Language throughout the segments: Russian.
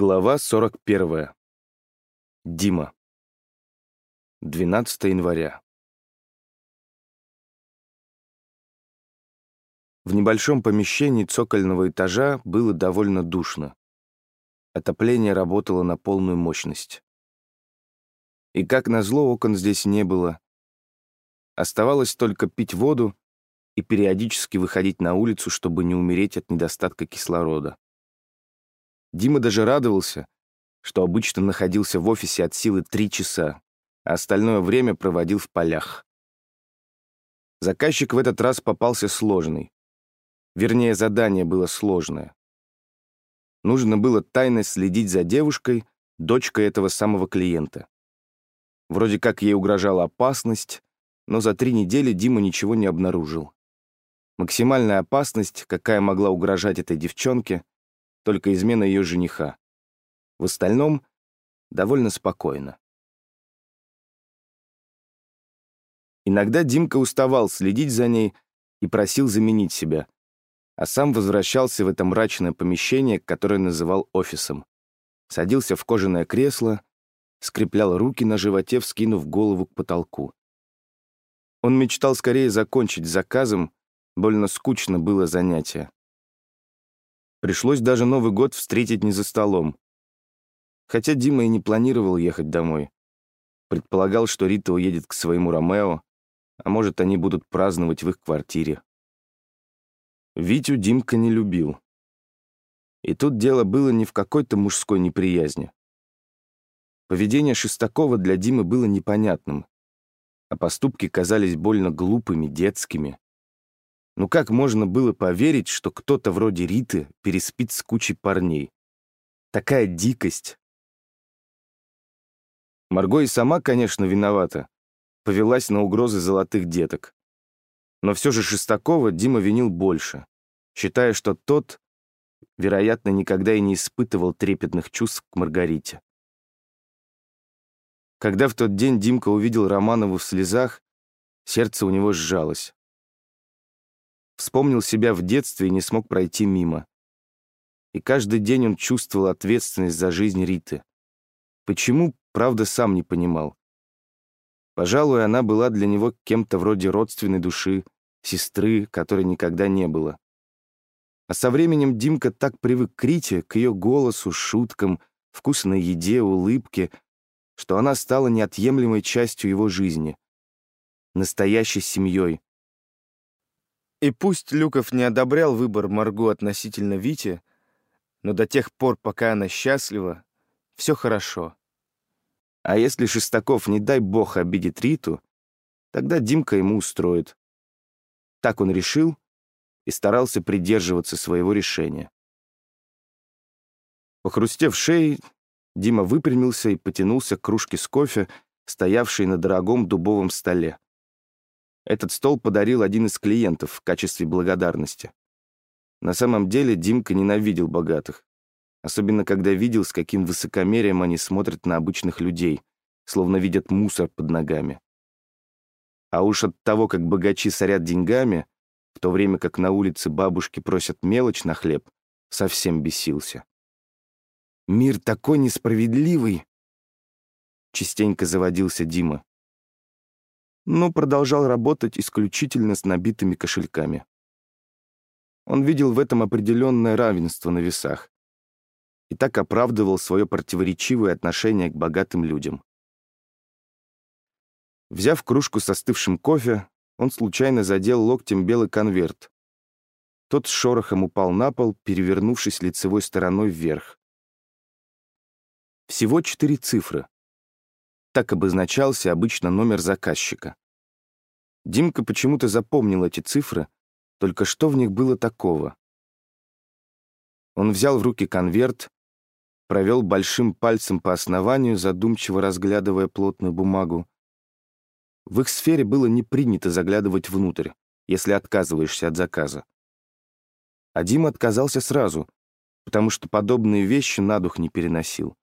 Глава 41. Дима. 12 января. В небольшом помещении цокольного этажа было довольно душно. Отопление работало на полную мощность. И как назло, окон здесь не было. Оставалось только пить воду и периодически выходить на улицу, чтобы не умереть от недостатка кислорода. Дима даже радовался, что обычно находился в офисе от силы три часа, а остальное время проводил в полях. Заказчик в этот раз попался сложный. Вернее, задание было сложное. Нужно было тайно следить за девушкой, дочкой этого самого клиента. Вроде как ей угрожала опасность, но за три недели Дима ничего не обнаружил. Максимальная опасность, какая могла угрожать этой девчонке, только измена ее жениха. В остальном довольно спокойно. Иногда Димка уставал следить за ней и просил заменить себя, а сам возвращался в это мрачное помещение, которое называл офисом. Садился в кожаное кресло, скреплял руки на животе, вскинув голову к потолку. Он мечтал скорее закончить заказом, больно скучно было занятие. Пришлось даже Новый год встретить не за столом. Хотя Дима и не планировал ехать домой. Предполагал, что Рита уедет к своему Ромео, а может, они будут праздновать в их квартире. Витю Димка не любил. И тут дело было не в какой-то мужской неприязни. Поведение Шестакова для Димы было непонятным, а поступки казались больно глупыми, детскими. Ну как можно было поверить, что кто-то вроде Риты переспит с кучей парней? Такая дикость. Марго и сама, конечно, виновата. Повелась на угрозы золотых деток. Но все же Шестакова Дима винил больше, считая, что тот, вероятно, никогда и не испытывал трепетных чувств к Маргарите. Когда в тот день Димка увидел Романову в слезах, сердце у него сжалось. Вспомнил себя в детстве и не смог пройти мимо. И каждый день он чувствовал ответственность за жизнь Риты. Почему, правда, сам не понимал. Пожалуй, она была для него кем-то вроде родственной души, сестры, которой никогда не было. А со временем Димка так привык к Рите, к ее голосу, шуткам, вкусной еде, улыбке, что она стала неотъемлемой частью его жизни, настоящей семьей, и пусть Люков не одобрял выбор Марго относительно Вити, но до тех пор, пока она счастлива, все хорошо. А если Шестаков, не дай бог, обидит Риту, тогда Димка ему устроит. Так он решил и старался придерживаться своего решения. Похрустев шеей, Дима выпрямился и потянулся к кружке с кофе, стоявшей на дорогом дубовом столе. Этот стол подарил один из клиентов в качестве благодарности. На самом деле Димка ненавидел богатых. Особенно, когда видел, с каким высокомерием они смотрят на обычных людей, словно видят мусор под ногами. А уж от того, как богачи сорят деньгами, в то время как на улице бабушки просят мелочь на хлеб, совсем бесился. «Мир такой несправедливый!» Частенько заводился Дима но продолжал работать исключительно с набитыми кошельками. Он видел в этом определенное равенство на весах и так оправдывал свое противоречивое отношение к богатым людям. Взяв кружку с остывшим кофе, он случайно задел локтем белый конверт. Тот с шорохом упал на пол, перевернувшись лицевой стороной вверх. Всего четыре цифры. Так обозначался обычно номер заказчика. Димка почему-то запомнил эти цифры, только что в них было такого? Он взял в руки конверт, провел большим пальцем по основанию, задумчиво разглядывая плотную бумагу. В их сфере было не принято заглядывать внутрь, если отказываешься от заказа. А Дима отказался сразу, потому что подобные вещи на дух не переносил.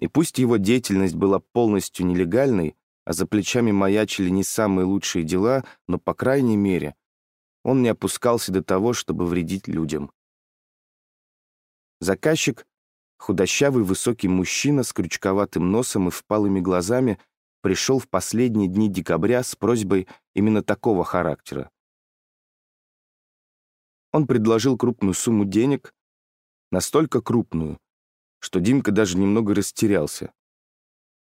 И пусть его деятельность была полностью нелегальной, а за плечами маячили не самые лучшие дела, но, по крайней мере, он не опускался до того, чтобы вредить людям. Заказчик Худощавый высокий мужчина с крючковатым носом и впалыми глазами пришел в последние дни декабря с просьбой именно такого характера. Он предложил крупную сумму денег, настолько крупную, что Димка даже немного растерялся.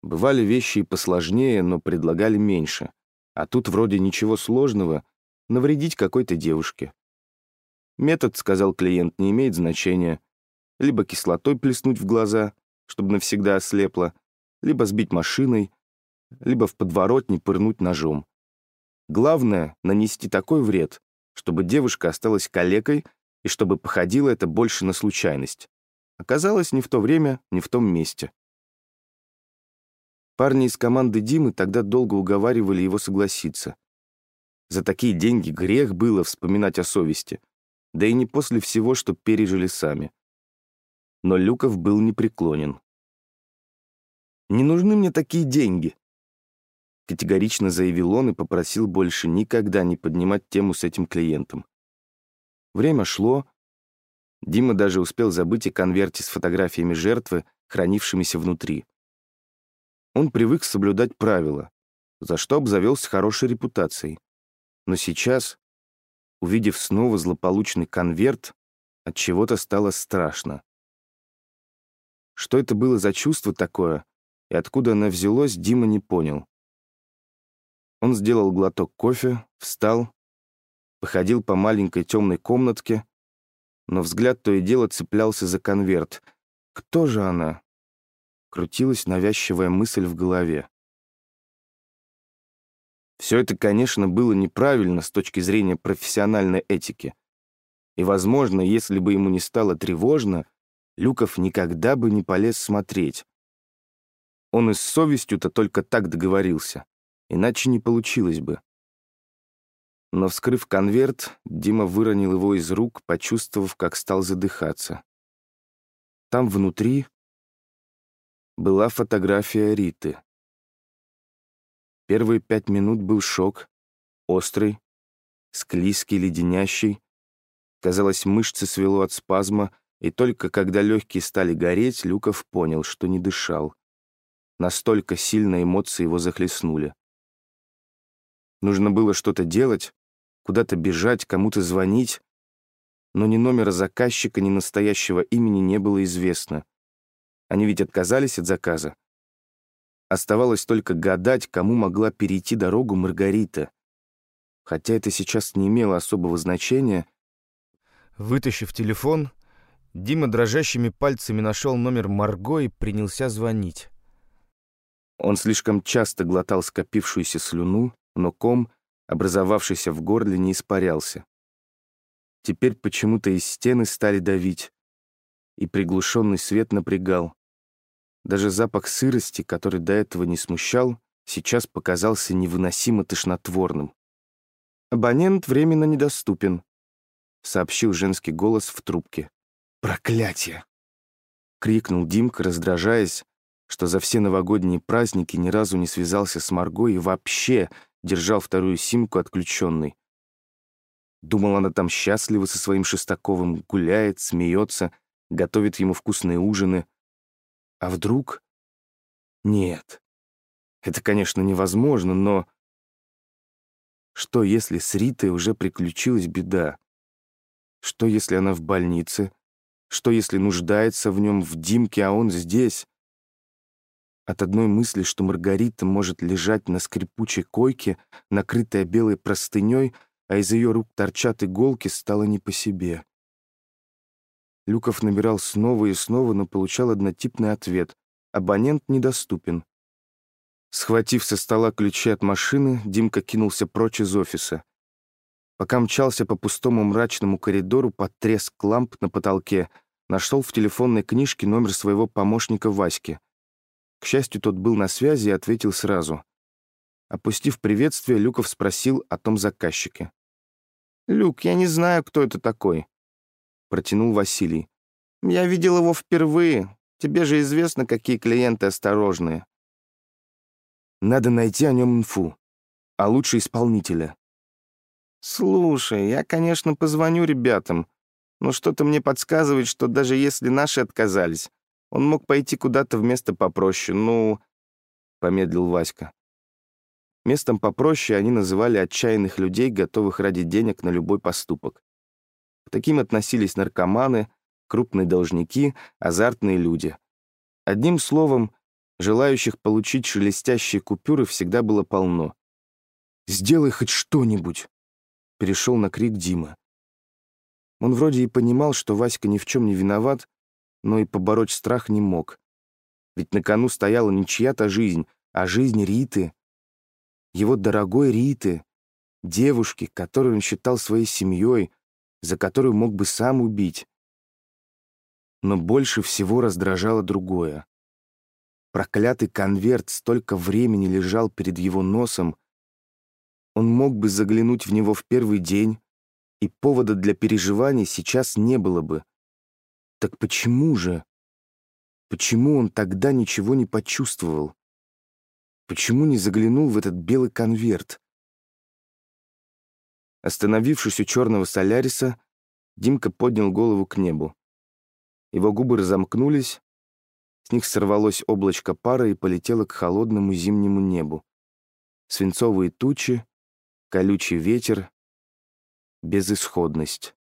Бывали вещи и посложнее, но предлагали меньше. А тут вроде ничего сложного — навредить какой-то девушке. Метод, сказал клиент, не имеет значения. Либо кислотой плеснуть в глаза, чтобы навсегда ослепла, либо сбить машиной, либо в подворотне пырнуть ножом. Главное — нанести такой вред, чтобы девушка осталась калекой и чтобы походило это больше на случайность. Оказалось, не в то время, не в том месте. Парни из команды Димы тогда долго уговаривали его согласиться. За такие деньги грех было вспоминать о совести, да и не после всего, что пережили сами. Но Люков был непреклонен. «Не нужны мне такие деньги», — категорично заявил он и попросил больше никогда не поднимать тему с этим клиентом. Время шло. Дима даже успел забыть о конверте с фотографиями жертвы, хранившимися внутри. Он привык соблюдать правила, за что обзавелся хорошей репутацией. Но сейчас, увидев снова злополучный конверт, от чего-то стало страшно. Что это было за чувство такое, и откуда оно взялось, Дима не понял. Он сделал глоток кофе, встал, походил по маленькой темной комнатке, но взгляд то и дело цеплялся за конверт. Кто же она? крутилась навязчивая мысль в голове. Все это, конечно, было неправильно с точки зрения профессиональной этики. И, возможно, если бы ему не стало тревожно, Люков никогда бы не полез смотреть. Он и с совестью-то только так договорился, иначе не получилось бы. Но, вскрыв конверт, Дима выронил его из рук, почувствовав, как стал задыхаться. Там внутри была фотография Риты. Первые пять минут был шок, острый, склизкий, леденящий. Казалось, мышцы свело от спазма, и только когда легкие стали гореть, Люков понял, что не дышал. Настолько сильно эмоции его захлестнули. Нужно было что-то делать, куда-то бежать, кому-то звонить, но ни номера заказчика, ни настоящего имени не было известно — они ведь отказались от заказа. Оставалось только гадать, кому могла перейти дорогу Маргарита. Хотя это сейчас не имело особого значения. Вытащив телефон, Дима дрожащими пальцами нашел номер Марго и принялся звонить. Он слишком часто глотал скопившуюся слюну, но ком, образовавшийся в горле, не испарялся. Теперь почему-то из стены стали давить, и приглушенный свет напрягал. Даже запах сырости, который до этого не смущал, сейчас показался невыносимо тошнотворным. «Абонент временно недоступен», — сообщил женский голос в трубке. «Проклятие!» — крикнул Димка, раздражаясь, что за все новогодние праздники ни разу не связался с Марго и вообще держал вторую симку отключенной. Думал, она там счастлива со своим Шестаковым, гуляет, смеется, готовит ему вкусные ужины — а вдруг? Нет. Это, конечно, невозможно, но... Что, если с Ритой уже приключилась беда? Что, если она в больнице? Что, если нуждается в нем в Димке, а он здесь? От одной мысли, что Маргарита может лежать на скрипучей койке, накрытая белой простыней, а из ее рук торчат иголки, стало не по себе. Люков набирал снова и снова, но получал однотипный ответ. Абонент недоступен. Схватив со стола ключи от машины, Димка кинулся прочь из офиса. Пока мчался по пустому мрачному коридору под треск ламп на потолке, нашел в телефонной книжке номер своего помощника Васьки. К счастью, тот был на связи и ответил сразу. Опустив приветствие, Люков спросил о том заказчике. «Люк, я не знаю, кто это такой. — протянул Василий. «Я видел его впервые. Тебе же известно, какие клиенты осторожные». «Надо найти о нем инфу, а лучше исполнителя». «Слушай, я, конечно, позвоню ребятам, но что-то мне подсказывает, что даже если наши отказались, Он мог пойти куда-то в место попроще, ну...» — помедлил Васька. Местом попроще они называли отчаянных людей, готовых ради денег на любой поступок. К таким относились наркоманы, крупные должники, азартные люди. Одним словом, желающих получить шелестящие купюры всегда было полно. «Сделай хоть что-нибудь!» — перешел на крик Дима. Он вроде и понимал, что Васька ни в чем не виноват, но и побороть страх не мог. Ведь на кону стояла не чья-то жизнь, а жизнь Риты. Его дорогой Риты, девушки, которую он считал своей семьей, за которую мог бы сам убить. Но больше всего раздражало другое. Проклятый конверт столько времени лежал перед его носом, он мог бы заглянуть в него в первый день, и повода для переживаний сейчас не было бы. Так почему же? Почему он тогда ничего не почувствовал? Почему не заглянул в этот белый конверт? Остановившись у черного соляриса, Димка поднял голову к небу. Его губы разомкнулись, с них сорвалось облачко пара и полетело к холодному зимнему небу. Свинцовые тучи, колючий ветер, безысходность.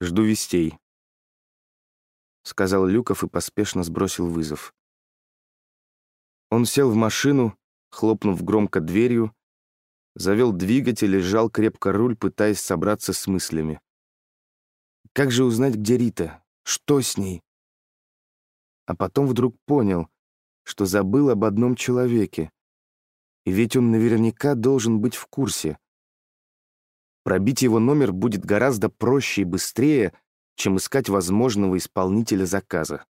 «Жду вестей», — сказал Люков и поспешно сбросил вызов. Он сел в машину, хлопнув громко дверью, завел двигатель и сжал крепко руль, пытаясь собраться с мыслями. Как же узнать, где Рита? Что с ней? А потом вдруг понял, что забыл об одном человеке. И ведь он наверняка должен быть в курсе. Пробить его номер будет гораздо проще и быстрее, чем искать возможного исполнителя заказа.